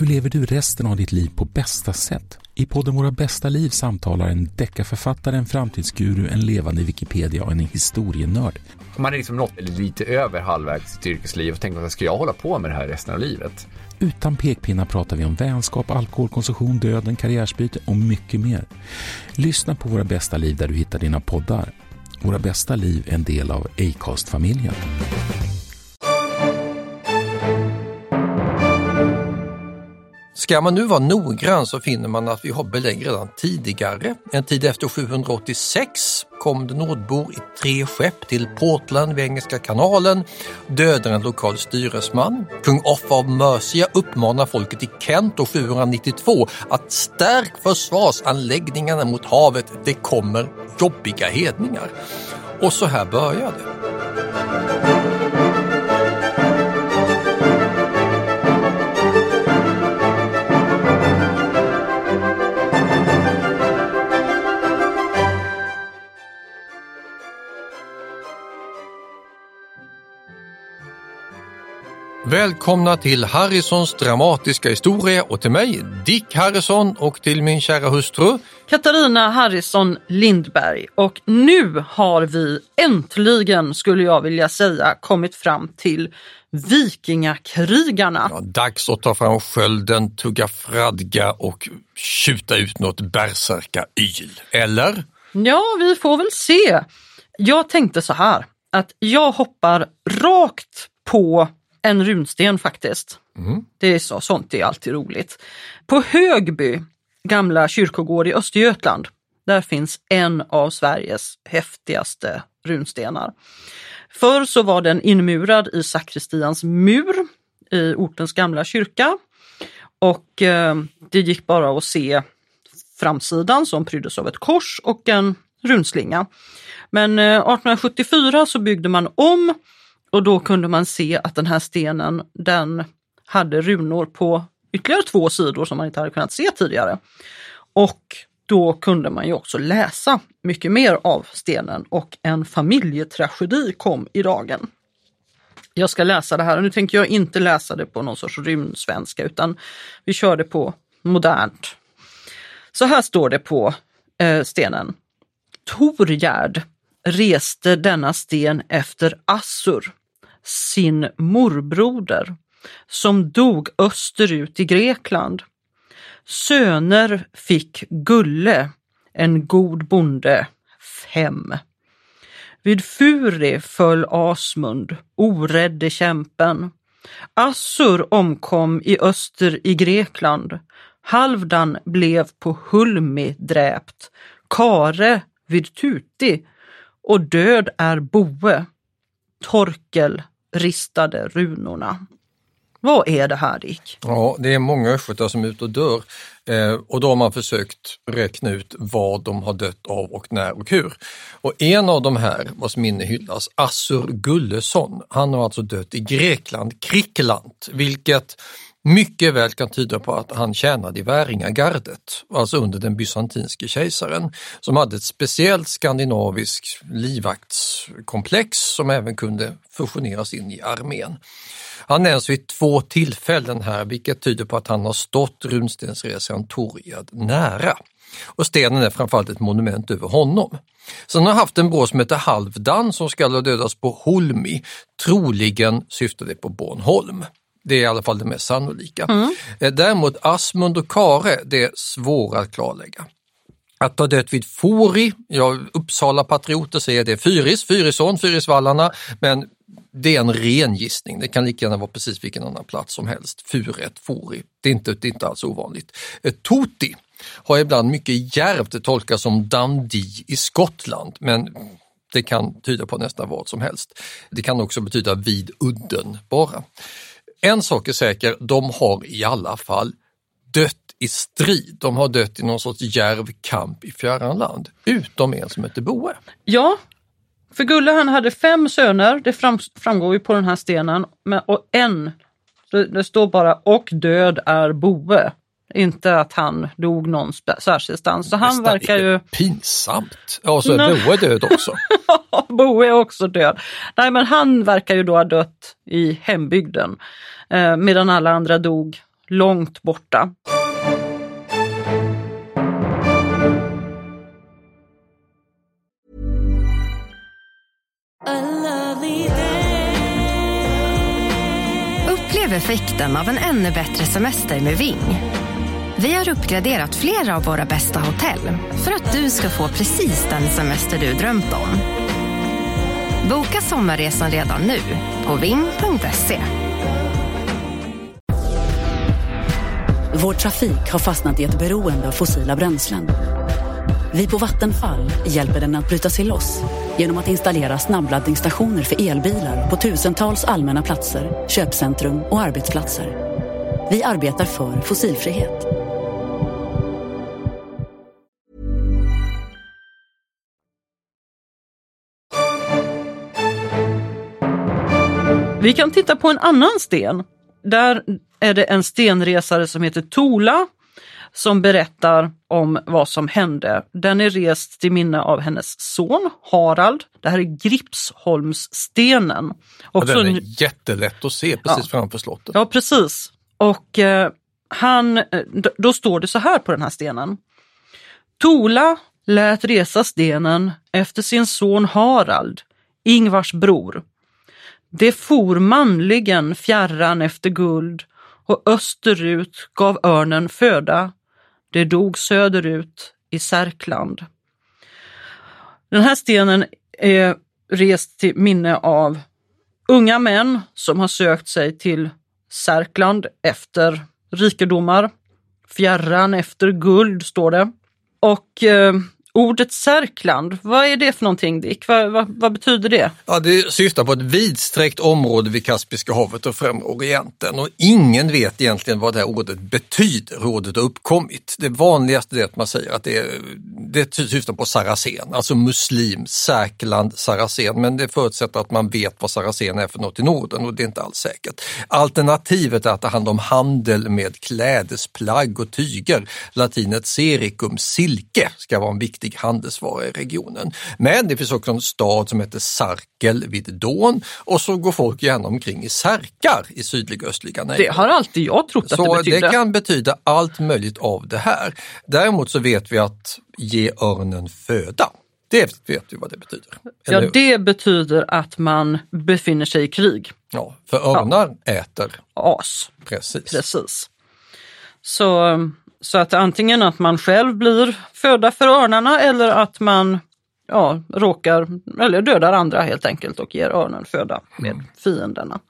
Hur lever du resten av ditt liv på bästa sätt? I podden Våra bästa liv samtalar en deckarförfattare, en framtidsguru, en levande Wikipedia och en historienörd. Man är liksom nått lite över halvvägs i sitt yrkesliv och tänker att ska jag hålla på med det här resten av livet? Utan pekpinnar pratar vi om vänskap, alkoholkonsumtion, döden, karriärsbyte och mycket mer. Lyssna på Våra bästa liv där du hittar dina poddar. Våra bästa liv är en del av Acast-familjen. Ska man nu vara noggrann så finner man att vi har belägg redan tidigare. En tid efter 786 kom det nordbor i tre skepp till Portland vid Engelska kanalen, dödade en lokal styresman. Kung Offa av Mercia uppmanar folket i Kent år 792 att stärk försvarsanläggningarna mot havet, det kommer jobbiga hedningar. Och så här började det. Välkomna till Harrisons dramatiska historia och till mig, Dick Harrison och till min kära hustru Katarina Harrison Lindberg. Och nu har vi äntligen, skulle jag vilja säga, kommit fram till vikingakrigarna. Ja, dags att ta fram skölden, tugga fradga och tjuta ut något bärsärka-yl. Eller? Ja, vi får väl se. Jag tänkte så här, att jag hoppar rakt på en runsten faktiskt. Mm. Det är så, sånt är alltid roligt. På Högby, gamla kyrkogård i Östergötland, där finns en av Sveriges häftigaste runstenar. Förr så var den inmurad i sakristians mur i ortens gamla kyrka och eh, det gick bara att se framsidan som pryddes av ett kors och en runslinga. Men eh, 1874 så byggde man om och då kunde man se att den här stenen den hade runor på ytterligare två sidor som man inte hade kunnat se tidigare. Och då kunde man ju också läsa mycket mer av stenen och en familjetragedi kom i dagen. Jag ska läsa det här och nu tänker jag inte läsa det på någon sorts rymdsvenska utan vi kör det på modernt. Så här står det på eh, stenen. Torgärd reste denna sten efter Assur, sin morbroder, som dog österut i Grekland. Söner fick Gulle, en god bonde, fem. Vid Furi föll Asmund, orädde kämpen. Assur omkom i öster i Grekland. Halvdan blev på Hulmi dräpt. Kare vid Tuti och död är Boe. Torkel ristade runorna. Vad är det här Dick? Ja, det är många östgötar som är ute och dör eh, och då har man försökt räkna ut vad de har dött av och när och hur. Och en av de här vars minne hyllas, Assur Gullesson, han har alltså dött i Grekland, Krikland, vilket mycket väl kan tyda på att han tjänade i Väringagardet, alltså under den bysantinske kejsaren, som hade ett speciellt skandinaviskt livvaktskomplex som även kunde fusioneras in i armén. Han nämns vid två tillfällen här, vilket tyder på att han har stått runstensresan Torgad nära. Och stenen är framförallt ett monument över honom. Sen har han haft en bror som heter Halvdan som skall ha dödats på Holmi, troligen syftade det på Bornholm. Det är i alla fall det mest sannolika. Mm. Däremot Asmund och Kare, det är svåra att klarlägga. Att ha dött vid Fori, ja, Uppsala patrioter säger det Fyris, Fyrisån, Fyrisvallarna, men det är en ren gissning. Det kan lika gärna vara precis vilken annan plats som helst. Furet, Fori, det är inte, det är inte alls ovanligt. Eh, Toti har ibland mycket djärvt tolkats som Dundee i Skottland, men det kan tyda på nästan vad som helst. Det kan också betyda vid udden bara. En sak är säker, de har i alla fall dött i strid. De har dött i någon sorts djärv kamp i fjärran land, utom en som heter Boe. Ja, för Gulle han hade fem söner, det fram, framgår ju på den här stenen, men, och en, det, det står bara och död är Boe. Inte att han dog någon särskilstans. Så han Nästan verkar ju... Pinsamt! Ja, så är. Boe död också. Boe är också död. Nej men han verkar ju då ha dött i hembygden. Eh, medan alla andra dog långt borta. Upplev effekten av en ännu bättre semester med Ving. Vi har uppgraderat flera av våra bästa hotell för att du ska få precis den semester du drömt om. Boka sommarresan redan nu på ving.se. Vår trafik har fastnat i ett beroende av fossila bränslen. Vi på Vattenfall hjälper den att bryta sig loss genom att installera snabbladdningsstationer för elbilar på tusentals allmänna platser, köpcentrum och arbetsplatser. Vi arbetar för fossilfrihet. Vi kan titta på en annan sten. Där är det en stenresare som heter Tola som berättar om vad som hände. Den är rest till minne av hennes son Harald. Det här är Gripsholmsstenen. Och den är jättelätt att se precis ja. framför slottet. Ja, precis. Och eh, han, då står det så här på den här stenen. Tola lät resa stenen efter sin son Harald, Ingvars bror. Det for manligen fjärran efter guld och österut gav örnen föda. Det dog söderut i Särkland. Den här stenen är rest till minne av unga män som har sökt sig till Särkland efter rikedomar. Fjärran efter guld står det. Och eh, Ordet Särkland, vad är det för någonting Dick? Vad, vad, vad, betyder det? Ja, det syftar på ett vidsträckt område vid Kaspiska havet och främre Orienten och ingen vet egentligen vad det här ordet betyder, hur ordet har uppkommit. Det vanligaste är att man säger att det, det syftar på saracen, alltså muslim, Särkland, saracen, men det förutsätter att man vet vad saracen är för något i Norden och det är inte alls säkert. Alternativet är att det handlar om handel med klädesplagg och tyger. Latinet sericum, silke, ska vara en viktig viktig handelsvara i regionen. Men det finns också en stad som heter Sarkel vid Don och så går folk gärna omkring i särkar i sydliga östliga nejder. Det har alltid jag trott att så det betyder. Det kan betyda allt möjligt av det här. Däremot så vet vi att ge örnen föda. Det vet vi vad det betyder. Ja, det betyder att man befinner sig i krig. Ja, för örnar ja. äter as. Precis. Precis. Så så att antingen att man själv blir föda för örnarna eller att man ja, råkar, eller dödar andra helt enkelt och ger örnen föda med mm. fienderna.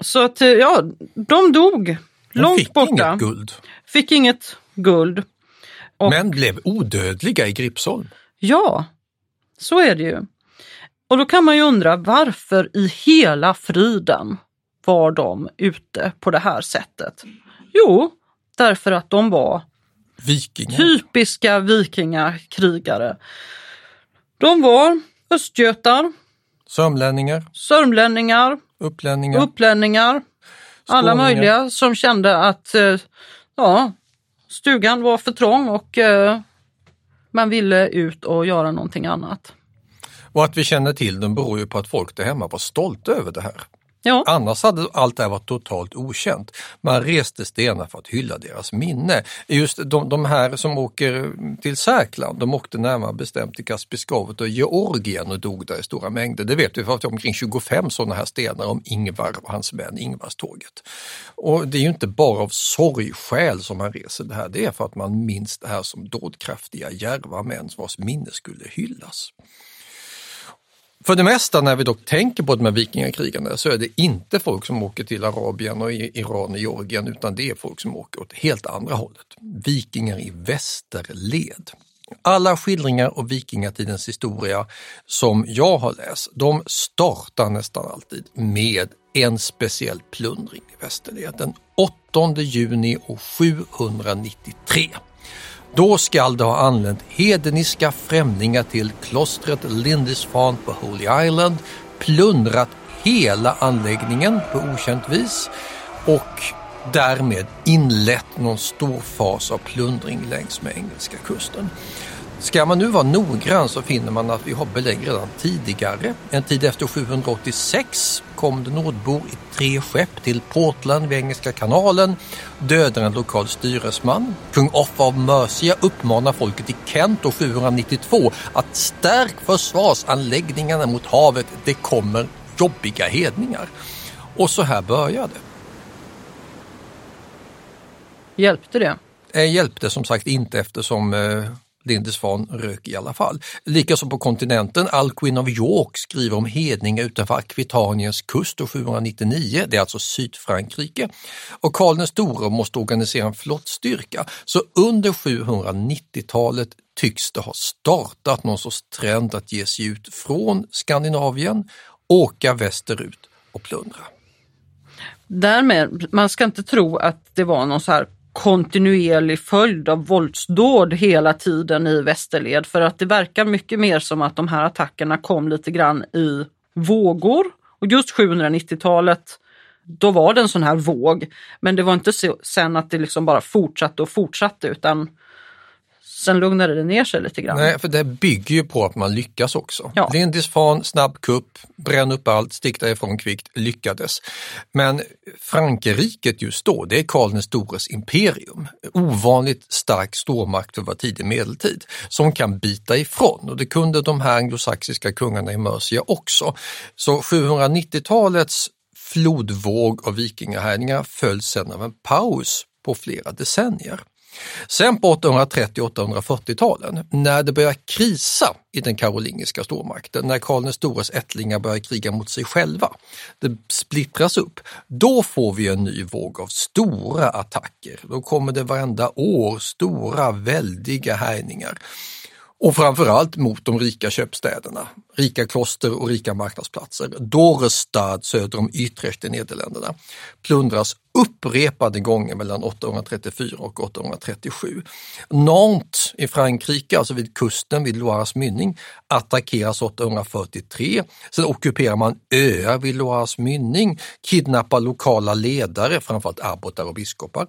Så att ja, de dog de långt fick borta. Inget guld. Fick inget guld. Och, Men blev odödliga i Gripsholm. Ja, så är det ju. Och då kan man ju undra varför i hela friden var de ute på det här sättet? Jo, därför att de var Vikingar. typiska vikingakrigare. De var östgötar, sörmlänningar, sörmlänningar, upplänningar, upplänningar alla möjliga som kände att eh, ja, stugan var för trång och eh, man ville ut och göra någonting annat. Och att vi känner till dem beror ju på att folk där hemma var stolta över det här. Ja. Annars hade allt det här varit totalt okänt. Man reste stenar för att hylla deras minne. Just de, de här som åker till Särkland, de åkte närmare bestämt till Kaspiskavet och Georgien och dog där i stora mängder. Det vet vi för att det är omkring 25 sådana här stenar om Ingvar och hans män, Ingvarståget. Och det är ju inte bara av sorgskäl som man reser det här, det är för att man minns det här som dådkraftiga, djärva män vars minne skulle hyllas. För det mesta när vi dock tänker på de här vikingakrigarna så är det inte folk som åker till Arabien och Iran och Georgien utan det är folk som åker åt helt andra hållet. Vikingar i västerled. Alla skildringar av vikingatidens historia som jag har läst, de startar nästan alltid med en speciell plundring i västerled den 8 juni 793. Då skall det ha anlänt hedniska främlingar till klostret Lindisfarne på Holy Island, plundrat hela anläggningen på okänt vis och därmed inlett någon stor fas av plundring längs med engelska kusten. Ska man nu vara noggrann så finner man att vi har belägg redan tidigare. En tid efter 786 kom det nordbor i tre skepp till Portland vid Engelska kanalen, dödade en lokal styresman. Kung Offa av Mercia uppmanar folket i Kent år 792 att stärk försvarsanläggningarna mot havet, det kommer jobbiga hedningar. Och så här började Hjälpte det? det. Hjälpte som sagt inte eftersom Lindes Lindisfarne rök i alla fall. Likaså på kontinenten, Alcuin of York skriver om hedningar utanför Akvitaniens kust år 799, det är alltså Sydfrankrike. Och Karl den store måste organisera en flottstyrka, så under 790-talet tycks det ha startat någon sorts trend att ge sig ut från Skandinavien, åka västerut och plundra. Därmed, man ska inte tro att det var någon så här kontinuerlig följd av våldsdåd hela tiden i västerled för att det verkar mycket mer som att de här attackerna kom lite grann i vågor. Och just 790-talet, då var det en sån här våg. Men det var inte så, sen att det liksom bara fortsatte och fortsatte utan sen lugnade det ner sig lite grann. Nej, för det bygger ju på att man lyckas också. Ja. Lindisfarne, snabb kupp, bränn upp allt, stick därifrån kvickt, lyckades. Men Frankrike just då, det är Karl den stores imperium. Ovanligt stark stormakt över tidig medeltid som kan bita ifrån och det kunde de här anglosaxiska kungarna i Mercia också. Så 790-talets flodvåg av vikingahärjningar följs sedan av en paus på flera decennier. Sen på 830 840-talen, när det börjar krisa i den karolingiska stormakten, när Karl den stores ättlingar börjar kriga mot sig själva, det splittras upp, då får vi en ny våg av stora attacker. Då kommer det varenda år stora väldiga härjningar. Och framförallt mot de rika köpstäderna, rika kloster och rika marknadsplatser. Dorestad söder om Utrecht i Nederländerna plundras upprepade gånger mellan 834 och 837. Nantes i Frankrike, alltså vid kusten vid Loires mynning, attackeras 843. Sen ockuperar man öar vid Loires mynning, kidnappar lokala ledare, framförallt abbotar och biskopar,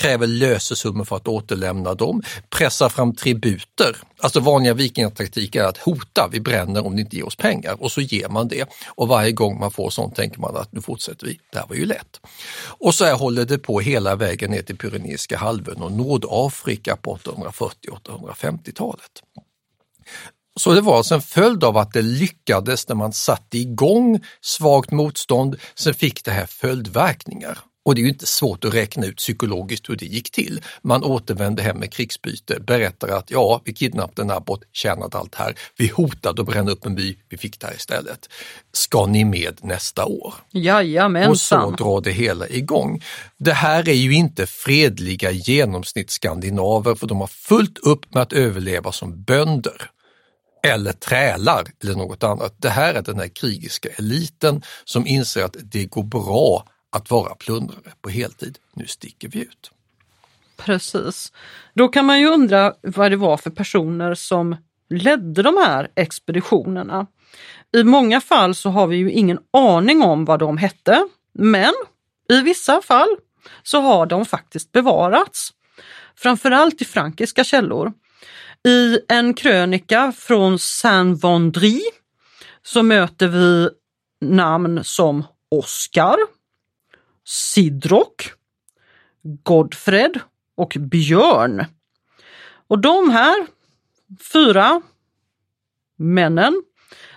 kräver lösesummor för att återlämna dem, pressar fram tributer. Alltså vanliga vikingataktiker är att hota, vi bränner om ni inte ge oss pengar och så ger man det. Och varje gång man får sånt tänker man att nu fortsätter vi, det här var ju lätt. Och så här håller det på hela vägen ner till Pyreneiska halvön och Nordafrika på 840-850-talet. Så det var alltså en följd av att det lyckades när man satte igång svagt motstånd, sen fick det här följdverkningar. Och det är ju inte svårt att räkna ut psykologiskt hur det gick till. Man återvände hem med krigsbyte, berättade att ja, vi kidnappade en abbot, tjänat allt här. Vi hotade att bränna upp en by, vi fick det här istället. Ska ni med nästa år? Och så Jajamensan. drar det hela igång. Det här är ju inte fredliga genomsnittsskandinaver för de har fullt upp med att överleva som bönder eller trälar eller något annat. Det här är den här krigiska eliten som inser att det går bra att vara plundrare på heltid. Nu sticker vi ut. Precis. Då kan man ju undra vad det var för personer som ledde de här expeditionerna. I många fall så har vi ju ingen aning om vad de hette, men i vissa fall så har de faktiskt bevarats. Framförallt i frankiska källor. I en krönika från Saint-Vendry så möter vi namn som Oscar, Sidrock, Godfred och Björn. Och de här fyra männen,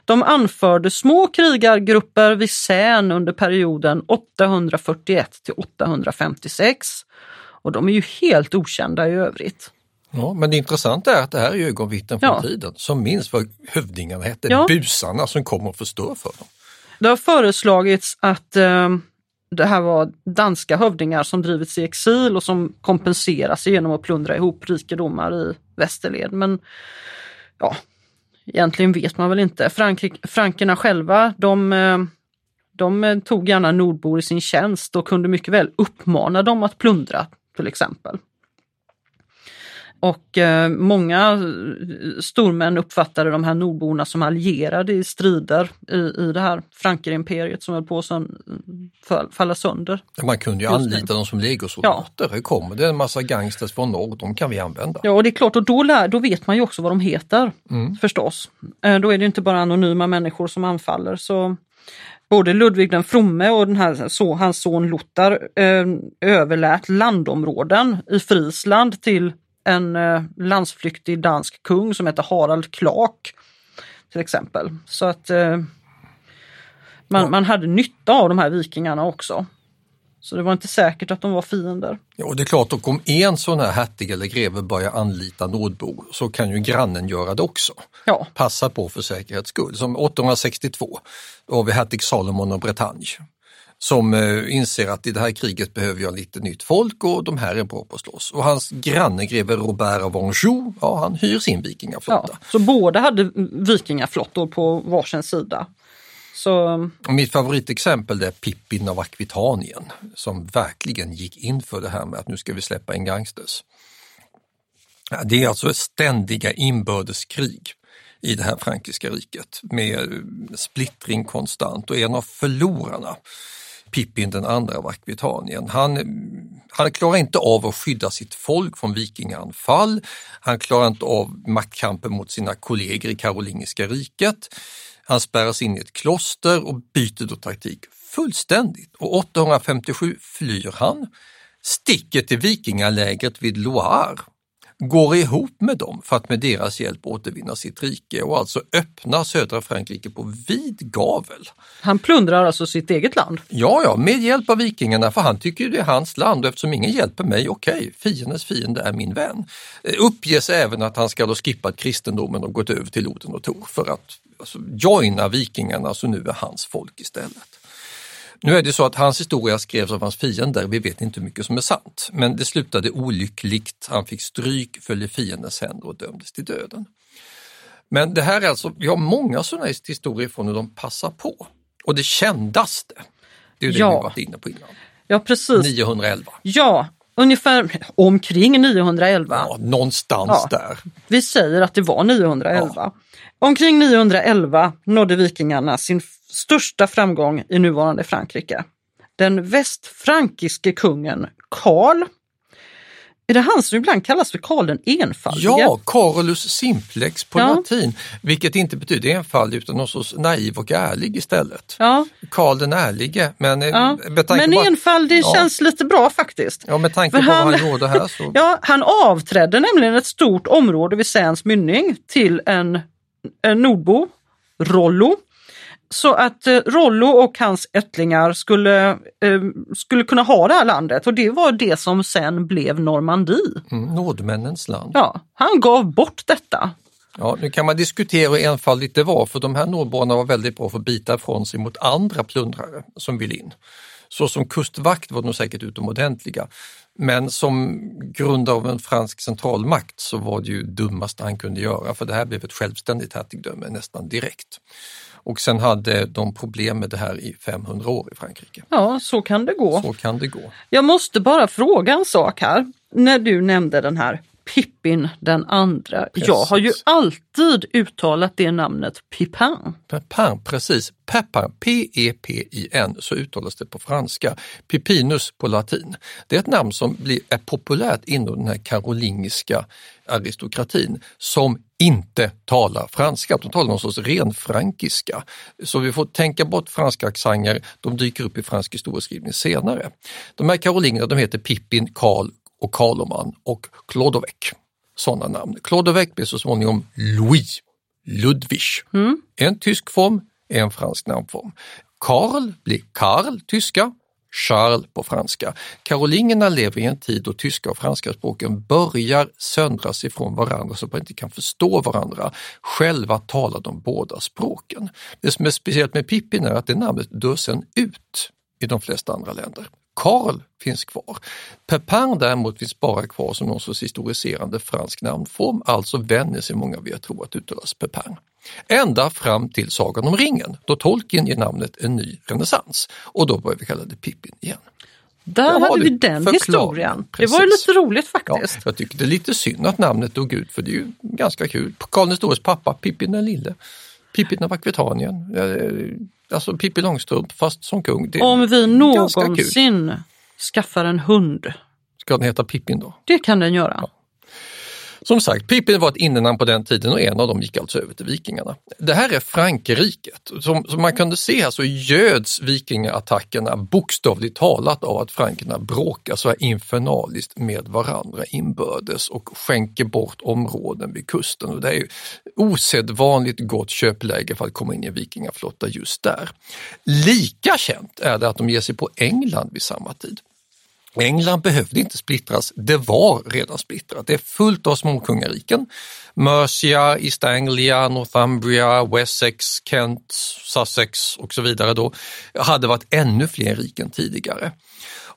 de anförde små krigargrupper vid Seine under perioden 841 till 856. Och de är ju helt okända i övrigt. Ja, men det intressanta är att det här är ögonvittnen från Ja. tiden som minns vad hövdingarna hette, Ja. busarna som kommer och förstör för dem. Det har föreslagits att eh, det här var danska hövdingar som drivits i exil och som kompenseras genom att plundra ihop rikedomar i västerled. Men ja, egentligen vet man väl inte. Frankrike, frankerna själva, de, eh, de tog gärna nordbor i sin tjänst och kunde mycket väl uppmana dem att plundra till exempel och eh, många eh, stormän uppfattade de här nordborna som allierade i strider i, i det här Frankrike-imperiet som höll på att fall, falla sönder. Man kunde ju anlita dem som legosoldater. Ja. kommer det en massa gangsters från norr, de kan vi använda. Ja, och det är klart, och då, lär, då vet man ju också vad de heter förstås. Eh, Då är det inte bara anonyma människor som anfaller. Så både Ludvig den fromme och den här, så, hans son Lothar eh, överlät landområden i Friesland till en eh, landsflyktig dansk kung som heter Harald Klak. Till exempel. Så att eh, man, man hade nytta av de här vikingarna också. Så det var inte säkert att de var fiender. Ja, och det är klart, och om en sån här hertig eller greve börjar anlita nordbor så kan ju grannen göra det också. Ja, Passa på för säkerhets skull. Som 862, då har vi hertig Salomon och Bretagne som eh, inser att i det här kriget behöver jag lite nytt folk och de här är bra på att slåss. Och hans granne greve Robert av Anjou, ja han hyr sin vikingaflotta. ja. Så båda hade vikingaflottor på varsin sida. Så mitt favoritexempel är Pippin av Akvitanien som verkligen gick in för det här med att nu ska vi släppa in gangsters. Det är alltså ständiga inbördeskrig i det här frankiska riket med eh, splittring konstant och en av förlorarna, Pippin den andra av Akvitanien, han, han klarar inte av att skydda sitt folk från vikingaanfall, han klarar inte av maktkampen mot sina kollegor i Karolingiska riket, han spärras in i ett kloster och byter då taktik fullständigt. Och 857 flyr han, sticker till vikingalägret vid Loire går ihop med dem för att med deras hjälp återvinna sitt rike och alltså öppna södra Frankrike på vid gavel. han plundrar alltså sitt eget land. Ja, ja, med hjälp av vikingarna för han tycker det är hans land och eftersom ingen hjälper mig, okej, fiendens fiende är min vän. Eh, Uppges även att han ska då skippat kristendomen och gått över till Oden och Tor för att alltså, joina vikingarna så nu är hans folk istället. Nu är det så att hans historia skrevs av hans fiender, vi vet inte hur mycket som är sant, men det slutade olyckligt. Han fick stryk, föll i fiendens händer och dömdes till döden. Men det här är alltså, vi har många sådana historier från hur de passar på. Och det kändaste, det är det Ja. vi varit inne på innan, Ja precis. 911. Ja, ungefär omkring 911. Ja, någonstans Ja. där. Vi säger att det var 911. Omkring 911 nådde vikingarna sin största framgång i nuvarande Frankrike. Den västfrankiske kungen Karl, är det han som ibland kallas för Karl den enfaldige? Ja, Carolus simplex på Ja. latin, vilket inte betyder enfaldig utan någon sorts naiv och ärlig istället. Ja, Karl den ärlige, men, eh, ja. Men på enfaldig Ja. känns lite bra faktiskt. Ja, med tanke För på vad han- han gjorde här så... Ja, han avträdde nämligen ett stort område vid Säns mynning till en nordbo, Rollo. Så att eh, Rollo och hans ättlingar skulle, eh, skulle kunna ha det här landet och det var det som sen blev Normandie. Mm, Nordmännens land. Ja, han gav bort detta. Ja, nu kan man diskutera hur enfaldigt det var för de här nordborna var väldigt bra för att bita ifrån sig mot andra plundrare som vill in. Så som kustvakt var de säkert utomordentliga. Men som grund av en fransk centralmakt så var det ju dummaste han kunde göra för det här blev ett självständigt hertigdöme nästan direkt. Och sen hade de problem med det här i 500 år i Frankrike. Ja, så kan det gå. Så kan det gå. Jag måste bara fråga en sak här. När du nämnde den här Pippin den andra. Jag har ju Precis. alltid uttalat det namnet Pipin. Pepin, precis. Pepin, P-E-P-I-N, så uttalas det på franska. Pipinus på latin. Det är ett namn som blir, är populärt inom den här karolingiska aristokratin som inte talar franska, de talar någon sorts renfrankiska. Så vi får tänka bort franska accenter, de dyker upp i fransk historieskrivning senare. De här karolingerna de heter Pippin, Karl och Karloman och Clodovec. Sådana namn. Clodovec blir så småningom Louis, Ludwig. En tysk form, en fransk namnform. Karl blir Karl, tyska, Charles på franska. Karolingerna lever i en tid då tyska och franska språken börjar söndras ifrån varandra så att man inte kan förstå varandra. Själva talar de båda språken. Det som är speciellt med Pippin är att det namnet dör sen ut i de flesta andra länder. Karl finns kvar. Pepin däremot finns bara kvar som någon sorts historiserande fransk namnform, alltså vänjer sig många vid att tro att uttalas Pepin. Ända fram till Sagan om ringen, då Tolkien ger namnet en ny renässans och då börjar vi kalla det Pippin igen. Där hade vi den historien. Det var ju Precis. lite roligt Ja, faktiskt. jag tycker det är lite synd att namnet dog ut för det är ju ganska kul. Karl den stores pappa, Pippi den lille, Pippi den Vakvitanien, eh, alltså Pippi Långstrump fast som kung. Det är Om vi någonsin skaffar en hund, Ska den heta Pippin då? det kan den göra. Som sagt, Pippin var ett innenamn på den tiden och en av dem gick alltså över till vikingarna. Det här är Frankrriket. Som, som man kunde se här så göds vikingaattackerna bokstavligt talat av att frankerna bråkar så här infernaliskt med varandra inbördes och skänker bort områden vid kusten. Och det är ju osedvanligt gott köpläge för att komma in i en vikingaflotta just där. Lika känt är det att de ger sig på England vid samma tid. England behövde inte splittras, det var redan splittrat. Det är fullt av småkungariken. Mercia, East Anglia, Northumbria, Wessex, Kent, Sussex och så vidare då hade varit ännu fler riken tidigare.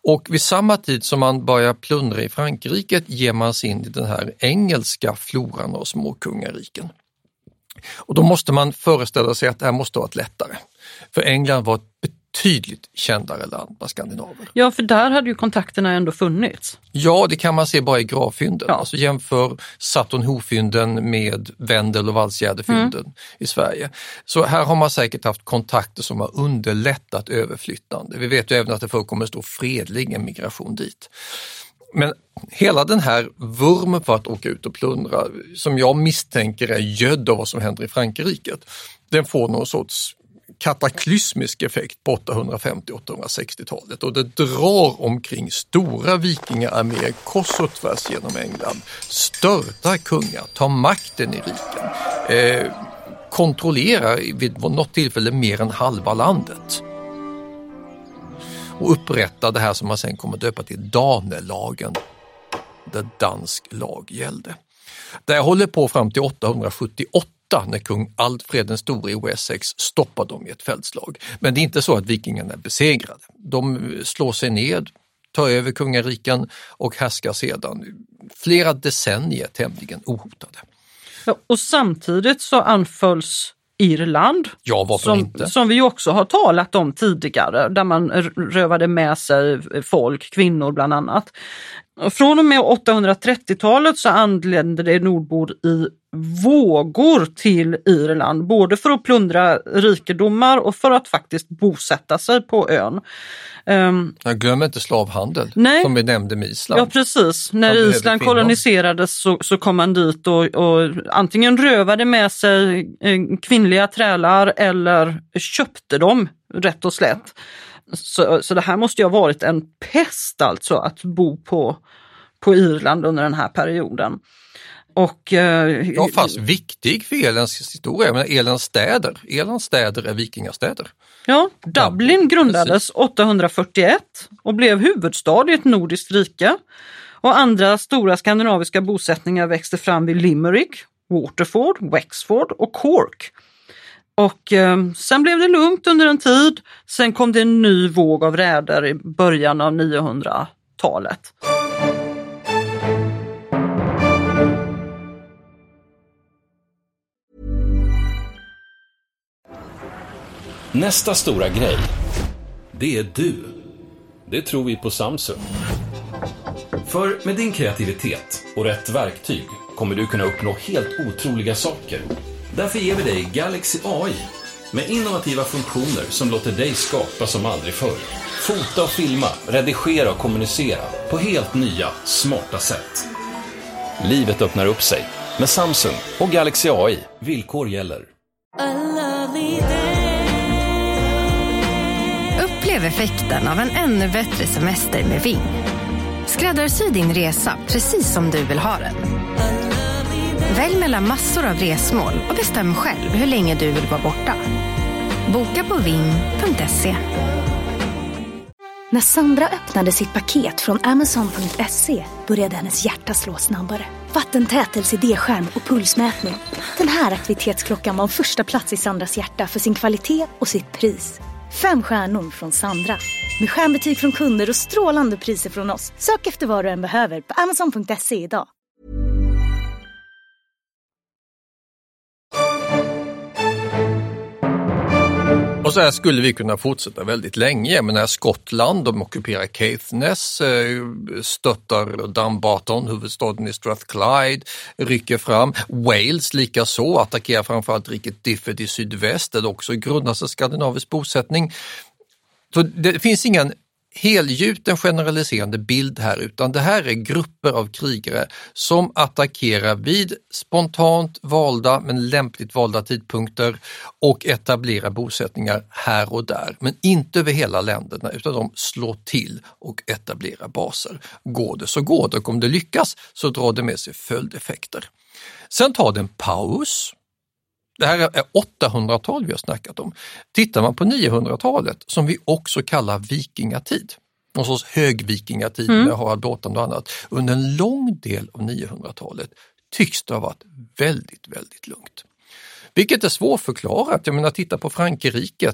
Och vid samma tid som man börjar plundra i Frankrike ger man sig in i den här engelska floran av småkungariken. Och då måste man föreställa sig att det här måste ha varit lättare. För England var ett betydligt kändare land bland skandinaver. Ja, för där hade ju kontakterna ändå funnits. Ja, det kan man se bara i gravfynden. Ja. Alltså jämför Saturn Ho-fynden med Vendel och Valsgärdefynden i Sverige. Så här har man säkert haft kontakter som har underlättat överflyttande. Vi vet ju även att det förekommer stor fredlig emigration dit. Men hela den här vurmen för att åka ut och plundra, som jag misstänker är gödd av vad som händer i Frankrike, den får någon sorts kataklysmisk effekt på 850-860-talet och det drar omkring stora vikingaarméer kors och tvärs genom England, störtar kungar, tar makten i riken, eh, kontrollerar vid något tillfälle mer än halva landet. Och upprättar det här som man sen kommer döpa till Danelagen, där dansk lag gällde. Det här håller på fram till 878 när kung Alfred den store i Wessex stoppar dem i ett fältslag. Men det är inte så att vikingarna är besegrade. De slår sig ned, tar över kungariken och härskar sedan flera decennier tämligen ohotade. Ja, och samtidigt så anfölls Irland, Ja, som, inte? som vi också har talat om tidigare, där man rövade med sig folk, kvinnor bland annat. Från och med 830-talet så anlände det nordbor i vågor till Irland, både för att plundra rikedomar och för att faktiskt bosätta sig på ön. Ehm, Jag glömmer inte slavhandel Nej. som vi nämnde med Island. Ja precis, när Island kvinnor. koloniserades så, så kom man dit och, och antingen rövade med sig eh, kvinnliga trälar eller köpte dem rätt och slätt. Så, så det här måste ju ha varit en pest alltså att bo på, på Irland under den här perioden. Och, eh, Ja, fast viktig för Elens historia. Men Elens städer, Elens städer är vikingastäder. Ja, Dublin grundades 841 och blev huvudstad i ett nordiskt rike. Och andra stora skandinaviska bosättningar växte fram vid Limerick, Waterford, Wexford och Cork. Och eh, sen blev det lugnt under en tid. Sen kom det en ny våg av räder i början av 900-talet. Nästa stora grej, det är du. Det tror vi på Samsung. För med din kreativitet och rätt verktyg kommer du kunna uppnå helt otroliga saker. Därför ger vi dig Galaxy AI med innovativa funktioner som låter dig skapa som aldrig förr. Fota och filma, redigera och kommunicera på helt nya, smarta sätt. Livet öppnar upp sig med Samsung och Galaxy AI. Villkor gäller. Upplev effekten av en ännu bättre semester med Ving. Skräddarsy din resa precis som du vill ha den. Välj mellan massor av resmål och bestäm själv hur länge du vill vara borta. Boka på ving.se. När Sandra öppnade sitt paket från Amazon.se började hennes hjärta slå snabbare. Vattentät LCD-skärm och pulsmätning. Den här aktivitetsklockan var en första plats i Sandras hjärta för sin kvalitet och sitt pris. Fem stjärnor från Sandra. Med stjärnbetyg från kunder och strålande priser från oss. Sök efter vad du än behöver på Amazon.se idag. Och så här skulle vi kunna fortsätta väldigt länge. Men när Skottland, de ockuperar Caithness, eh, stöttar Dumbarton, huvudstaden i Strathclyde, rycker fram. Wales likaså, attackerar framförallt riket Diffet i sydväst, där det också grundas en skandinavisk bosättning. Så det finns ingen helgjuten generaliserande bild här utan det här är grupper av krigare som attackerar vid spontant valda men lämpligt valda tidpunkter och etablerar bosättningar här och där. Men inte över hela länderna utan de slår till och etablerar baser. Går det så går det och om det lyckas så drar det med sig följdeffekter. Sen tar det en paus det här är 800-tal vi har snackat om. Tittar man på 900-talet, som vi också kallar vikingatid, någon sorts högvikingatid mm. med Harald Blåtand och annat, under en lång del av 900-talet tycks det ha varit väldigt, väldigt lugnt. Vilket är svårförklarat. Jag menar, titta på Frankrike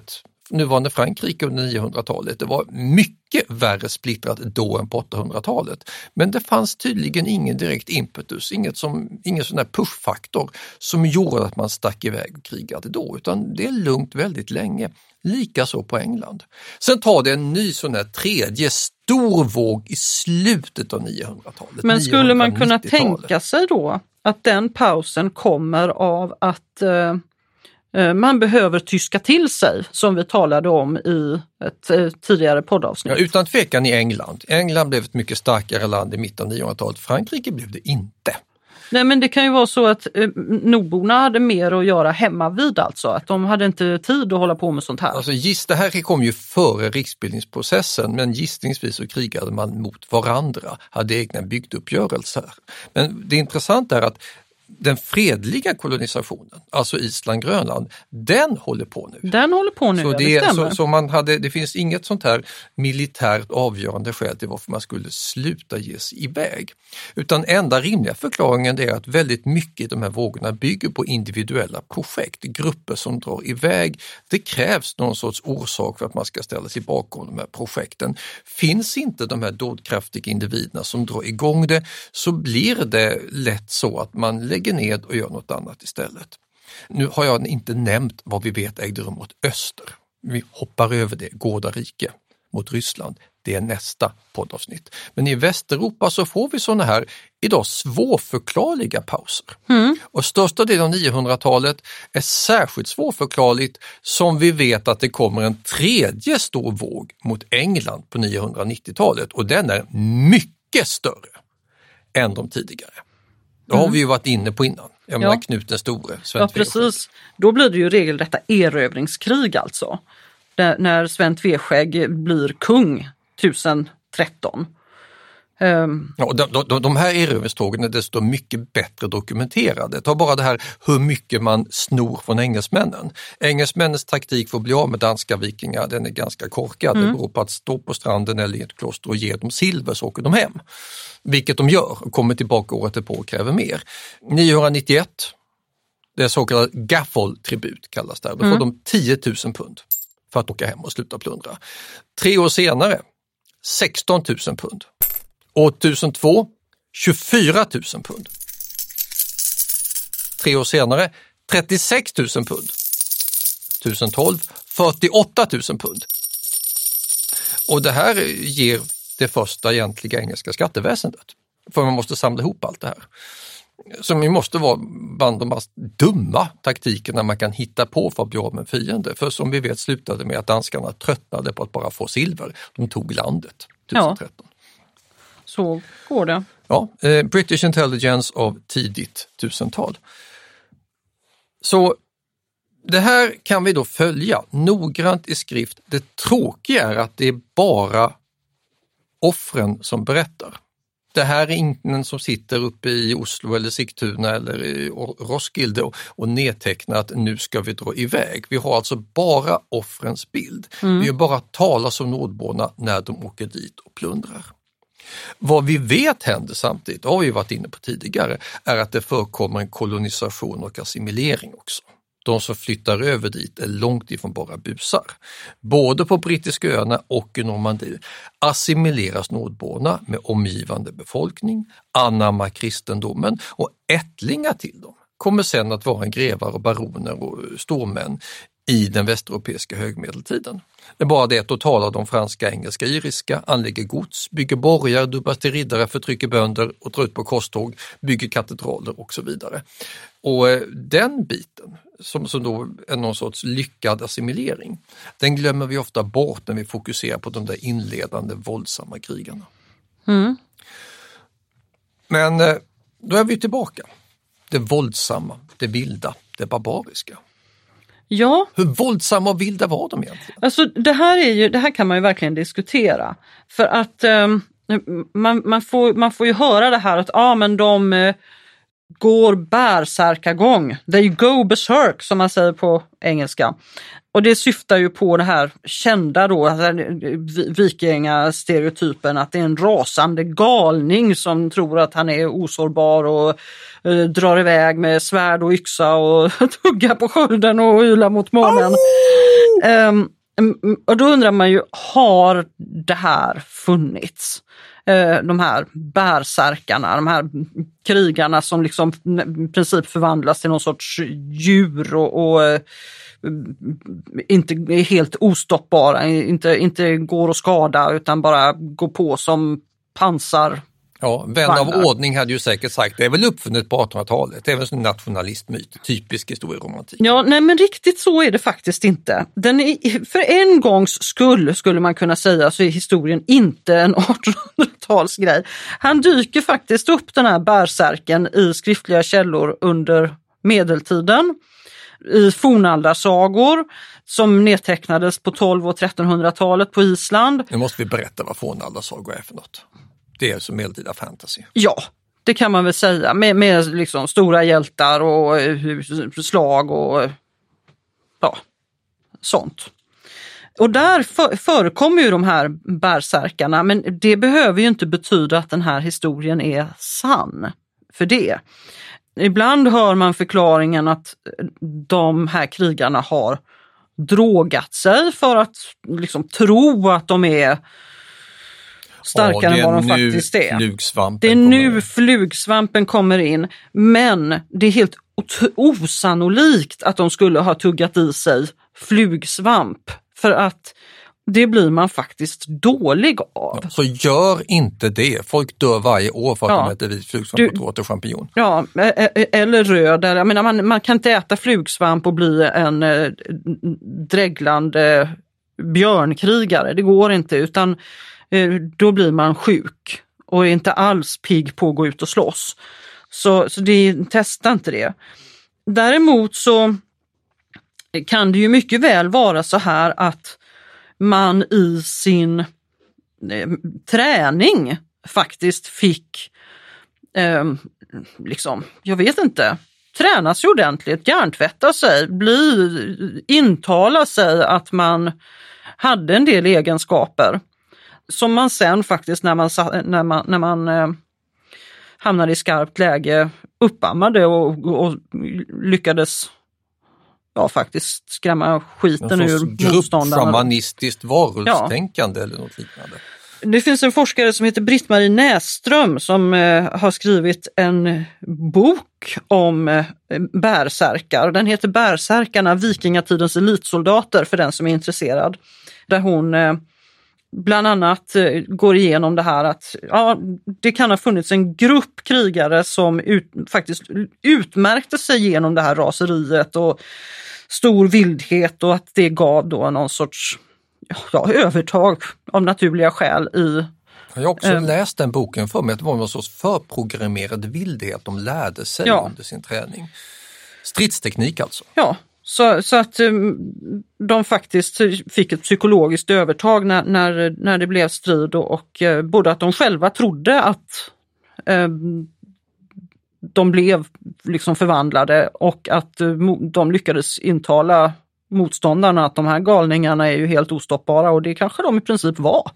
nuvarande Frankrike under 900-talet. Det var mycket värre splittrat då än på 800-talet. Men det fanns tydligen ingen direkt impetus, inget som, ingen sån där pushfaktor som gjorde att man stack iväg och krigade då, utan det är lugnt väldigt länge. Likaså på England. Sen tar det en ny sån här tredje stor våg i slutet av 900-talet. Men skulle man kunna tänka sig då att den pausen kommer av att eh man behöver tyska till sig som vi talade om i ett eh, tidigare poddavsnitt. Ja, utan tvekan i England. England blev ett mycket starkare land i mitten av 900-talet. Frankrike blev det inte. Nej men det kan ju vara så att eh, nordborna hade mer att göra hemma vid alltså, att de hade inte tid att hålla på med sånt här. Alltså, gist, det här kom ju före riksbildningsprocessen men gissningsvis så krigade man mot varandra, hade egna bygdeuppgörelser. Men det intressanta är att den fredliga kolonisationen, alltså Island, Grönland, den håller på nu. Den håller på nu, så det, det så, så, man hade, det finns inget sånt här militärt avgörande skäl till varför man skulle sluta ge sig iväg. Utan enda rimliga förklaringen är att väldigt mycket i de här vågorna bygger på individuella projekt, grupper som drar iväg. Det krävs någon sorts orsak för att man ska ställa sig bakom de här projekten. Finns inte de här dådkraftiga individerna som drar igång det så blir det lätt så att man lägger lägger ned och gör något annat istället. Nu har jag inte nämnt vad vi vet ägde rum mot öster. Vi hoppar över det, Gårdarike mot Ryssland. Det är nästa poddavsnitt. Men i Västeuropa så får vi sådana här idag svårförklarliga pauser. Mm. Och största delen av 900-talet är särskilt svårförklarligt som vi vet att det kommer en tredje stor våg mot England på 990-talet och den är mycket större än de tidigare. Det har mm. vi ju varit inne på innan. Jag menar Knut den store. ja precis. Då blir det ju regelrätta erövringskrig alltså. Där, när Sven Tveskägg blir kung 1013. Um. Ja, de, de, de här erövringstågen är dessutom mycket bättre dokumenterade. Ta bara det här hur mycket man snor från engelsmännen. Engelsmännens taktik för att bli av med danska vikingar den är ganska korkad. Mm. Det beror på att stå på stranden eller i ett kloster och ge dem silver så åker de hem. Vilket de gör och kommer tillbaka året därpå och kräver mer. 991, det är så kallad gaffol-tribut kallas det. Då får mm. de 10 000 pund för att åka hem och sluta plundra. Tre år senare 16 000 pund. År 1002 24 000 pund. Tre år senare 36 000 pund. 1012 48 000 pund. Och det här ger det första egentliga engelska skatteväsendet. För man måste samla ihop allt det här. Som ju måste vara bland de mest dumma taktikerna man kan hitta på för att bli av med fiende. För som vi vet slutade med att danskarna tröttnade på att bara få silver. De tog landet 1013. Ja, så går det. Ja, eh, British Intelligence av tidigt tusental. Så det här kan vi då följa noggrant i skrift. Det tråkiga är att det är bara offren som berättar. Det här är ingen som sitter uppe i Oslo eller Sigtuna eller i Roskilde och, nedtecknar att nu ska vi dra iväg. Vi har alltså bara offrens bild. Mm. Vi bara talas om nordborna när de åker dit och plundrar. Vad vi vet händer samtidigt, det har vi varit inne på tidigare, är att det förekommer en kolonisation och assimilering också de som flyttar över dit är långt ifrån bara busar. Både på brittiska öarna och i Normandie assimileras nordborna med omgivande befolkning, anammar kristendomen och ättlingar till dem kommer sen att vara grevar och baroner och stormän i den västeuropeiska högmedeltiden. Det är bara det att då talar de franska, engelska, iriska, anlägger gods, bygger borgar, dubbar till riddare, förtrycker bönder och drar ut på korståg, bygger katedraler och så vidare. Och eh, den biten, som, som då är någon sorts lyckad assimilering, den glömmer vi ofta bort när vi fokuserar på de där inledande våldsamma krigarna. Mm. Men eh, då är vi tillbaka. Det våldsamma, det vilda, det barbariska. Ja, Hur våldsamma och vilda var de egentligen? alltså det här, är ju, det här kan man ju verkligen diskutera. För att ehm, man, man, får, man får ju höra det här att ah, men de eh, går bärsärkagång. They go berserk som man säger på engelska. Och det syftar ju på det här kända då, alltså, vi- vikingastereotypen att det är en rasande galning som tror att han är osårbar och eh, drar iväg med svärd och yxa och tuggar på skölden och ylar mot månen. Mm, och då undrar man ju, har det här funnits? Eh, de här bärsärkarna, de här krigarna som liksom i princip förvandlas till någon sorts djur och, och eh, inte är helt ostoppbara, inte, inte går att skada utan bara går på som pansar. Ja, vän av ordning hade ju säkert sagt det är väl uppfunnet på 1800-talet, det är väl en nationalistmyt, typisk historieromantik. Ja, nej men riktigt så är det faktiskt inte. Den är, för en gångs skull skulle man kunna säga så är historien inte en 1800-talsgrej. Han dyker faktiskt upp den här bärsärken i skriftliga källor under medeltiden. I fornaldarsagor som nedtecknades på 12 och 1300-talet på Island. Nu måste vi berätta vad fornaldarsagor är för något. Det är alltså medeltida fantasy. Ja, det kan man väl säga med, med liksom stora hjältar och eh, slag och ja, sånt. Och där för, förekommer ju de här bärsärkarna men det behöver ju inte betyda att den här historien är sann för det. Ibland hör man förklaringen att de här krigarna har drogat sig för att liksom tro att de är starkare än vad de faktiskt är. Det är nu flugsvampen kommer in, men det är helt osannolikt att de skulle ha tuggat i sig flugsvamp. För att det blir man faktiskt dålig av. Så gör inte det. Folk dör varje år för att Ja. de äter vit flugsvamp och och champinjon. Ja, eller röd. Jag menar, man, man kan inte äta flugsvamp och bli en eh, dreglande björnkrigare. Det går inte utan eh, då blir man sjuk och är inte alls pigg på att gå ut och slåss. Så, så det, testa inte det. Däremot så kan det ju mycket väl vara så här att man i sin eh, träning faktiskt fick eh, liksom, jag vet inte, träna sig ordentligt, hjärntvätta sig, bli, intala sig att man hade en del egenskaper. Som man sen faktiskt när man, när man, när man eh, hamnade i skarpt läge uppammade och, och lyckades ja, faktiskt skrämma skiten ur motståndarna. gruppschamanistiskt varulvstänkande eller något liknande. Det finns en forskare som heter Britt-Marie Näsström som eh, har skrivit en bok om eh, bärsärkar. Den heter Bärsärkarna, vikingatidens elitsoldater för den som är intresserad. Där hon eh, bland annat eh, går igenom det här att ja, det kan ha funnits en grupp krigare som ut, faktiskt utmärkte sig genom det här raseriet och stor vildhet och att det gav då någon sorts ja, övertag av naturliga skäl i Jag har också Eh. läst den boken för mig att det var någon sorts förprogrammerad vildhet de lärde sig Ja. under sin träning. Stridsteknik alltså. Ja, så, så att eh, de faktiskt fick ett psykologiskt övertag när, när, när det blev strid och, och eh, både att de själva trodde att eh, de blev liksom förvandlade och att eh, de lyckades intala motståndarna att de här galningarna är ju helt ostoppbara och det kanske de i princip var.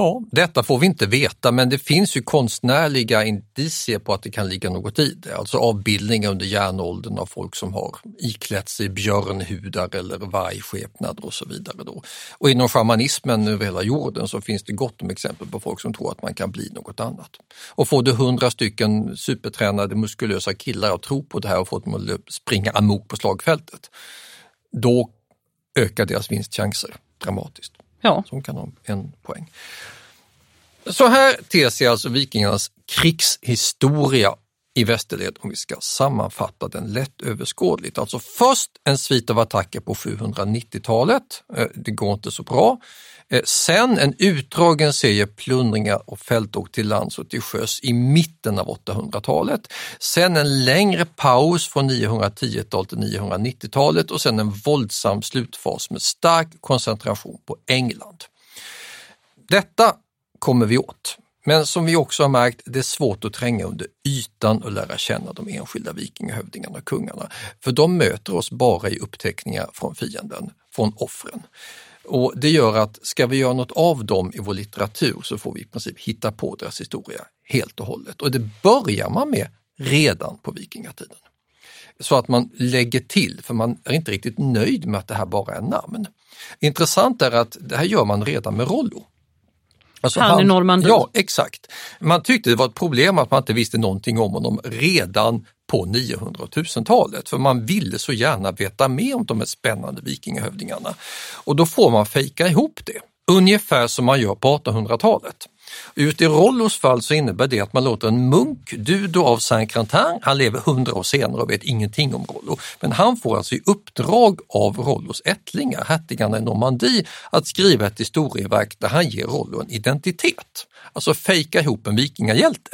Ja, detta får vi inte veta men det finns ju konstnärliga indicier på att det kan ligga något i det. Alltså avbildningar under järnåldern av folk som har iklätt sig björnhudar eller vargskepnader och så vidare. Då. Och inom shamanismen över hela jorden så finns det gott om exempel på folk som tror att man kan bli något annat. Och får du hundra stycken supertränade muskulösa killar att tro på det här och få dem att springa amok på slagfältet, då ökar deras vinstchanser dramatiskt. Ja. Som kan ha en poäng. Så här ter sig alltså vikingarnas krigshistoria i västerled om vi ska sammanfatta den lättöverskådligt. Alltså först en svit av attacker på 790-talet. Eh, det går inte så bra. Eh, sen en utdragen serie plundringar och fältåk till lands och till sjöss i mitten av 800-talet. Sen en längre paus från 910-talet till 990-talet och sen en våldsam slutfas med stark koncentration på England. Detta kommer vi åt. Men som vi också har märkt, det är svårt att tränga under ytan och lära känna de enskilda vikingahövdingarna och kungarna. För de möter oss bara i uppteckningar från fienden, från offren. Och Det gör att ska vi göra något av dem i vår litteratur så får vi i princip hitta på deras historia helt och hållet. Och det börjar man med redan på vikingatiden. Så att man lägger till, för man är inte riktigt nöjd med att det här bara är namn. Intressant är att det här gör man redan med Rollo. Alltså han, han i Normandie? Ja, exakt. Man tyckte det var ett problem att man inte visste någonting om honom redan på 900 och 1000-talet för man ville så gärna veta mer om de här spännande vikingahövdingarna. Och då får man fejka ihop det, ungefär som man gör på 1800-talet. Ut i Rollos fall så innebär det att man låter en munk, Dudo av Saint-Quentin, han lever hundra år senare och vet ingenting om Rollo, men han får alltså i uppdrag av Rollos ättlingar, hertigarna i Normandie, att skriva ett historieverk där han ger Rollo en identitet. Alltså fejka ihop en vikingahjälte.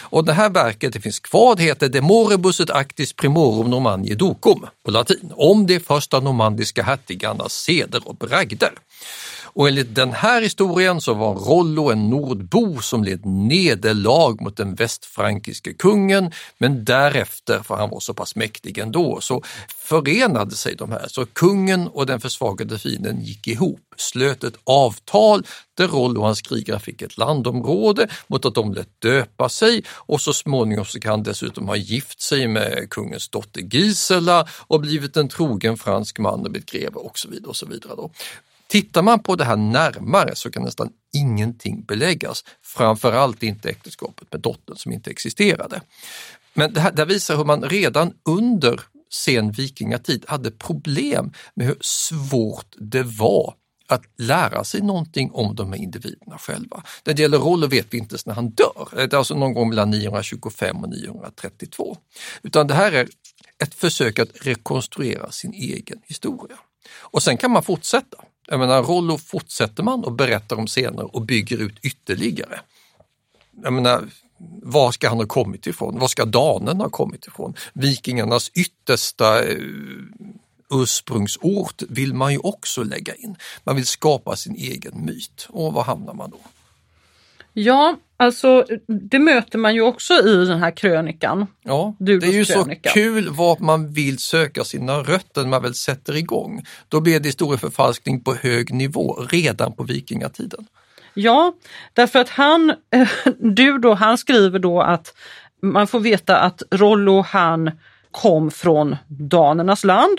Och det här verket det finns kvar, det heter De moribus et actis primorum Normandie docum på latin, om de första normandiska hertigarnas seder och bragder. Och enligt den här historien så var Rollo en nordbo som led nederlag mot den västfrankiske kungen men därefter, för han var så pass mäktig ändå, så förenade sig de här. Så kungen och den försvagade fienden gick ihop, slöt ett avtal där Rollo och hans krigare fick ett landområde mot att de lät döpa sig och så småningom så kan han dessutom ha gift sig med kungens dotter Gisela och blivit en trogen fransk man och blivit greve och så vidare. Och så vidare då. Tittar man på det här närmare så kan nästan ingenting beläggas, framförallt inte äktenskapet med dottern som inte existerade. Men det här, det här visar hur man redan under sen vikingatid hade problem med hur svårt det var att lära sig någonting om de här individerna själva. När det gäller Rollo vet vi inte ens när han dör, det är alltså någon gång mellan 925 och 932. Utan det här är ett försök att rekonstruera sin egen historia. Och sen kan man fortsätta. Jag menar, Rollo fortsätter man och berättar om scener och bygger ut ytterligare. Jag menar, var ska han ha kommit ifrån? Var ska danen ha kommit ifrån? Vikingarnas yttersta eh, ursprungsort vill man ju också lägga in. Man vill skapa sin egen myt. Och var hamnar man då? Ja, alltså det möter man ju också i den här krönikan. Ja, det är ju krönika. så kul var man vill söka sina rötter när man väl sätter igång. Då blir det historieförfalskning på hög nivå redan på vikingatiden. Ja, därför att han, du då, han skriver då att man får veta att Rollo han kom från danernas land.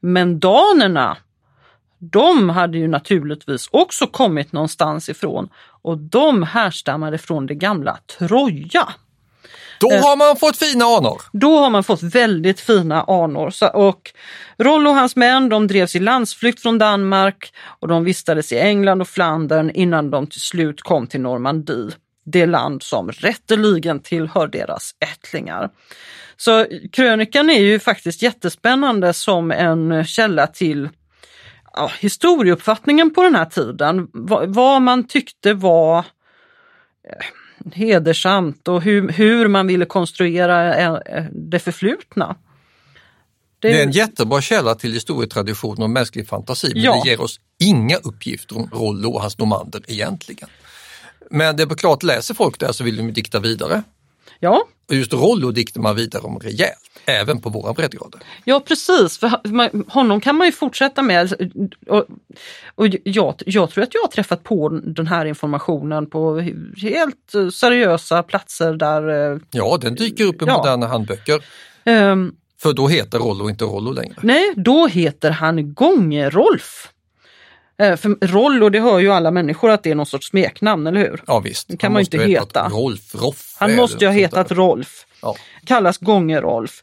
Men danerna de hade ju naturligtvis också kommit någonstans ifrån och de härstammade från det gamla Troja. Då eh, har man fått fina anor! Då har man fått väldigt fina anor. Och Rollo och hans män de drevs i landsflykt från Danmark och de vistades i England och Flandern innan de till slut kom till Normandie, det land som rätteligen tillhör deras ättlingar. Så krönikan är ju faktiskt jättespännande som en källa till ja, historieuppfattningen på den här tiden, vad, vad man tyckte var eh, hedersamt och hur, hur man ville konstruera eh, det förflutna. Det... det är en jättebra källa till historietradition och mänsklig fantasi men ja. det ger oss inga uppgifter om Rollo och hans nomander egentligen. Men det är klart, läser folk det så vill de dikta vidare. Ja. Och just Rollo diktar man vidare om rejält. Även på våra breddgrader. Ja precis, för honom kan man ju fortsätta med. Och, och jag, jag tror att jag har träffat på den här informationen på helt seriösa platser där... eh, Ja, den dyker upp i Ja. moderna handböcker. ehm, För då heter Rollo inte Rollo längre. nej, då heter han Gånge-Rolf. Eh, för Rollo, det hör ju alla människor att det är någon sorts smeknamn, eller hur? Ja visst. Det kan Han man inte heta. Rolf Roffe. Han måste ju ha hetat. Rolf. Ja. Kallas Gånge-Rolf.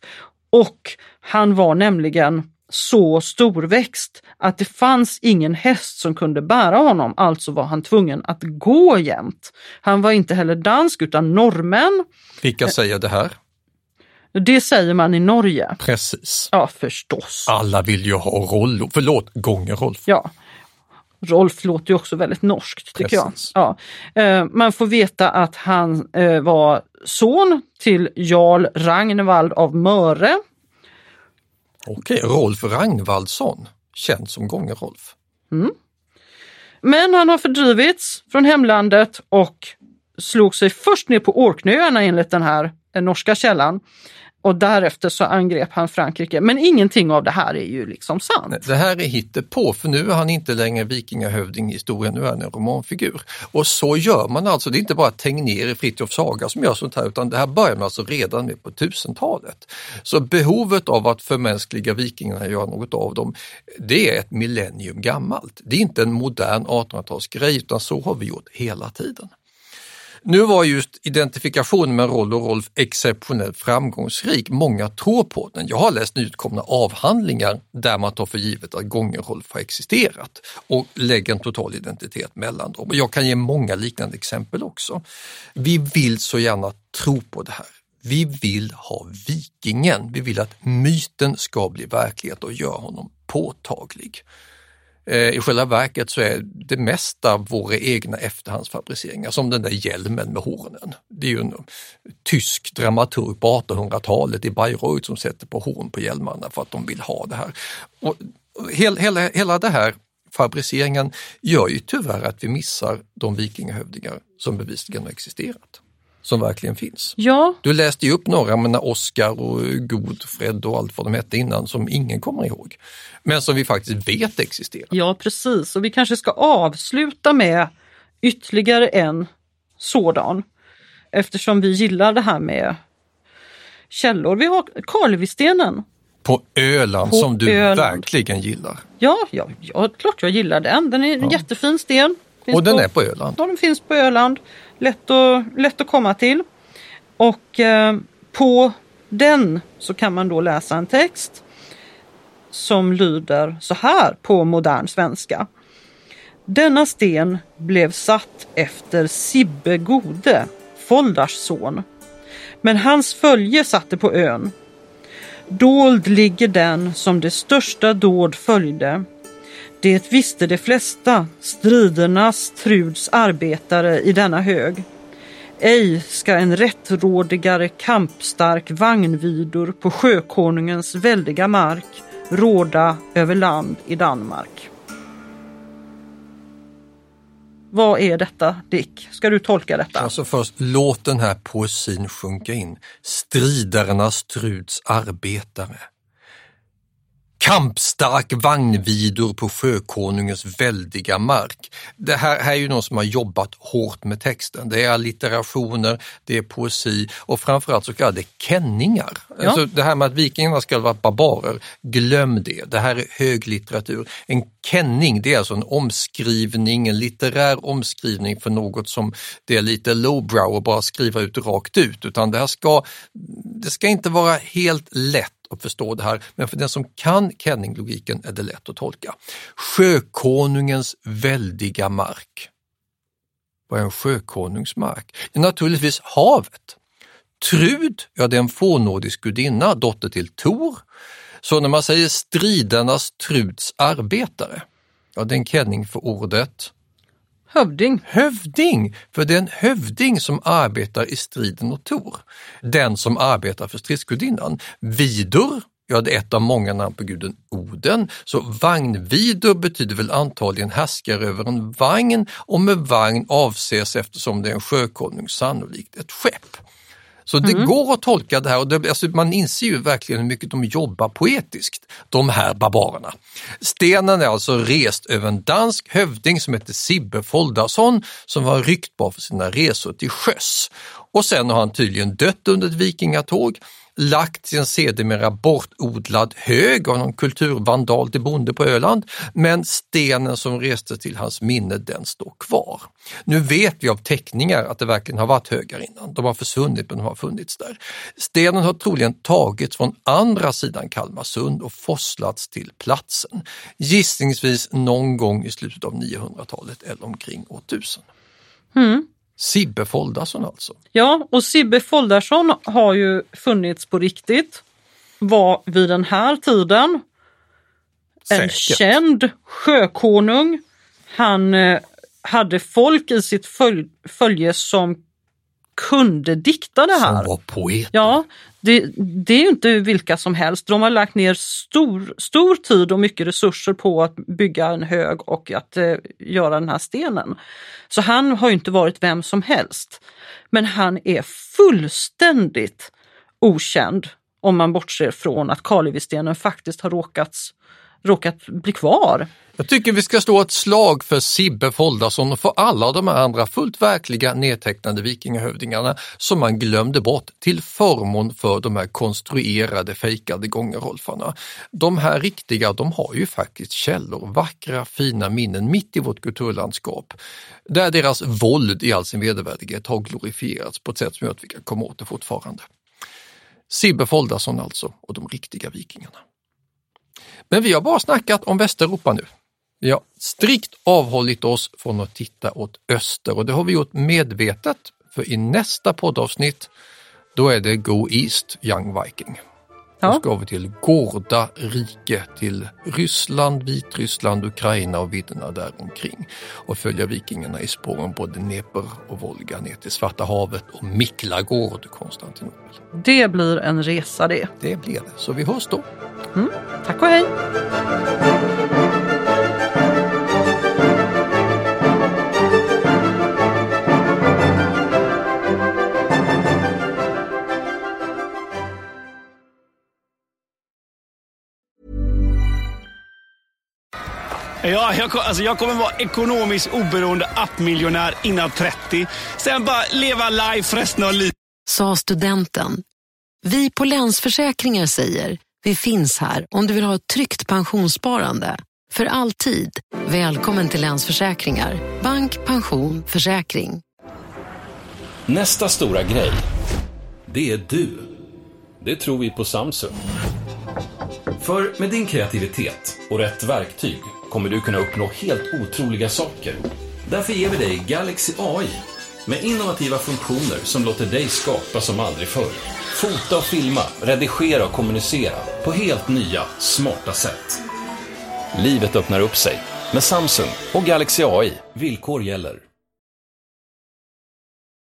Och han var nämligen så storväxt att det fanns ingen häst som kunde bära honom, alltså var han tvungen att gå jämt. Han var inte heller dansk utan norrmän. Vilka säger det här? Det säger man i Norge. Precis. Ja, förstås. Alla vill ju ha Rollo, förlåt, gånger Rolf. Ja. Rolf låter ju också väldigt norskt tycker Precis. jag. Ja. Eh, Man får veta att han eh, var son till Jarl Ragnvald av Möre. Okej, Rolf Ragnvaldsson, känd som gånger Rolf. Men han har fördrivits från hemlandet och slog sig först ner på Orknöarna enligt den här norska källan. Och därefter så angrep han Frankrike. Men ingenting av det här är ju liksom sant. Det här är hittepå för nu är han inte längre vikingahövding i historien, nu är han en romanfigur. Och så gör man alltså, det är inte bara Tegnér i Fritiof Saga som gör sånt här utan det här börjar man alltså redan med på 1000-talet. Så behovet av att förmänskliga vikingarna och göra något av dem, det är ett millennium gammalt. Det är inte en modern 1800-talsgrej utan så har vi gjort hela tiden. Nu var just identifikationen med Rollo och Rolf exceptionellt framgångsrik. Många tror på den. Jag har läst nyutkomna avhandlingar där man tar för givet att Gången-Rolf har existerat och lägger en total identitet mellan dem. Och jag kan ge många liknande exempel också. Vi vill så gärna tro på det här. Vi vill ha vikingen. Vi vill att myten ska bli verklighet och göra honom påtaglig. Eh, I själva verket så är det mesta våra egna efterhandsfabriceringar, som den där hjälmen med hornen. Det är ju en tysk dramaturg på 1800-talet i Bayreuth som sätter på horn på hjälmarna för att de vill ha det här. Och hela, hela, hela det här fabriceringen gör ju tyvärr att vi missar de vikingahövdingar som bevisligen har existerat, som verkligen finns. Ja, Du läste ju upp några, men Oscar och Godfred och allt vad de hette innan som ingen kommer ihåg. Men som vi faktiskt vet existerar. ja precis. Och vi kanske ska avsluta med ytterligare en sådan. Eftersom vi gillar det här med källor. Vi har Karlevistenen. På Öland På som du Öland. verkligen gillar. Ja, ja, ja, klart jag gillar den. Den är en jättefin sten. Finns Och den på- är på Öland. Ja, den finns på Öland. Lätt, att lätt att komma till. Och eh, på den så kan man då läsa en text som lyder så här på modern svenska. Denna sten blev satt efter Sibbe Gode, Foldars son. Men hans följe satte på ön. Dold ligger den som det största dåd följde. Det visste de flesta, stridernas Truds arbetare i denna hög. Ej ska en rättrådigare kampstark vagnvidor på sjökonungens väldiga mark råda över land i Danmark. Vad är detta Dick? Ska du tolka detta? Alltså först, låt den här poesin sjunka in. Stridarnas Truds arbetare. Kampstark vagnvidor på sjökonungens väldiga mark. Det här, här är ju någon som har jobbat hårt med texten. Det är allitterationer, det är poesi och framförallt så kallade kenningar. Ja. Alltså det här med att vikingarna ska vara barbarer, glöm det. Det här är höglitteratur. En kenning, det är alltså en omskrivning, en litterär omskrivning för något som det är lite lowbrow och bara skriva ut rakt ut, utan det här ska, det ska inte vara helt lätt att förstå det här, men för den som kan Kenning-logiken är det lätt att tolka. Sjökonungens väldiga mark. Vad är en sjökonungs mark? Det är naturligtvis havet. Trud, ja det är en fånordisk gudinna, dotter till Tor. Så när man säger stridernas Truds arbetare, ja det är en kenning för ordet Hövding. hövding, för det är en hövding som arbetar i striden mot Tor. Den som arbetar för stridsgudinnan. Vidur, ja det är ett av många namn på guden Oden, så vagnvidur betyder väl antagligen härskare över en vagn och med vagn avses eftersom det är en sjökonung sannolikt ett skepp. Så det går att tolka det här och det, alltså man inser ju verkligen hur mycket de jobbar poetiskt, de här barbarerna. Stenen är alltså rest över en dansk hövding som heter Sibbe Foldarsson som var ryktbar för sina resor till sjöss. Och sen har han tydligen dött under ett vikingatåg lagt en sedermera bortodlad hög av någon kulturvandal till bonde på Öland, men stenen som reste till hans minne den står kvar. Nu vet vi av teckningar att det verkligen har varit högar innan. De har försvunnit men de har funnits där. Stenen har troligen tagits från andra sidan Kalmarsund och forslats till platsen. Gissningsvis någon gång i slutet av 900-talet eller omkring år 1000. Mm. Sibbe Foldarsson alltså. Ja, och Sibbe Foldarsson har ju funnits på riktigt. Var vid den här tiden en Säkert. känd sjökonung. Han eh, hade folk i sitt följ följe som kunde dikta det här. Som var poet. Ja, det, det är ju inte vilka som helst. De har lagt ner stor, stor tid och mycket resurser på att bygga en hög och att eh, göra den här stenen. Så han har ju inte varit vem som helst. Men han är fullständigt okänd om man bortser från att Karlevistenen faktiskt har råkats, råkat bli kvar. Jag tycker vi ska slå ett slag för Sibbe Foldason och för alla de här andra fullt verkliga nedtecknade vikingahövdingarna som man glömde bort till förmån för de här konstruerade fejkade gångerolfarna. De här riktiga, de har ju faktiskt källor, vackra fina minnen mitt i vårt kulturlandskap där deras våld i all sin vedervärdighet har glorifierats på ett sätt som gör att vi kan komma åt det fortfarande. Sibbe Foldason alltså och de riktiga vikingarna. Men vi har bara snackat om Västeuropa nu. Vi har strikt avhållit oss från att titta åt öster och det har vi gjort medvetet för i nästa poddavsnitt då är det Go East Young Viking. Då Ja. ska vi till Gårda rike, till Ryssland, Vitryssland, Ukraina och vidderna däromkring och följa vikingarna i spåren både Dnepr och Volga ner till Svarta havet och Miklagård, Konstantinopel. Det blir en resa det. Det blir det, så vi hörs då. Tack och hej! Ja, jag, alltså jag kommer vara ekonomiskt oberoende appmiljonär innan 30. Sen bara leva life resten av livet. sa studenten. Vi på Länsförsäkringar säger, vi finns här om du vill ha ett tryggt pensionssparande. För alltid. Välkommen till Länsförsäkringar. Bank, pension, försäkring. Nästa stora grej, det är du. Det tror vi på Samsung. För med din kreativitet och rätt verktyg kommer du kunna uppnå helt otroliga saker. Därför ger vi dig Galaxy AI med innovativa funktioner som låter dig skapa som aldrig förr. Fota och filma, redigera och kommunicera på helt nya, smarta sätt. Livet öppnar upp sig med Samsung och Galaxy AI. Villkor gäller.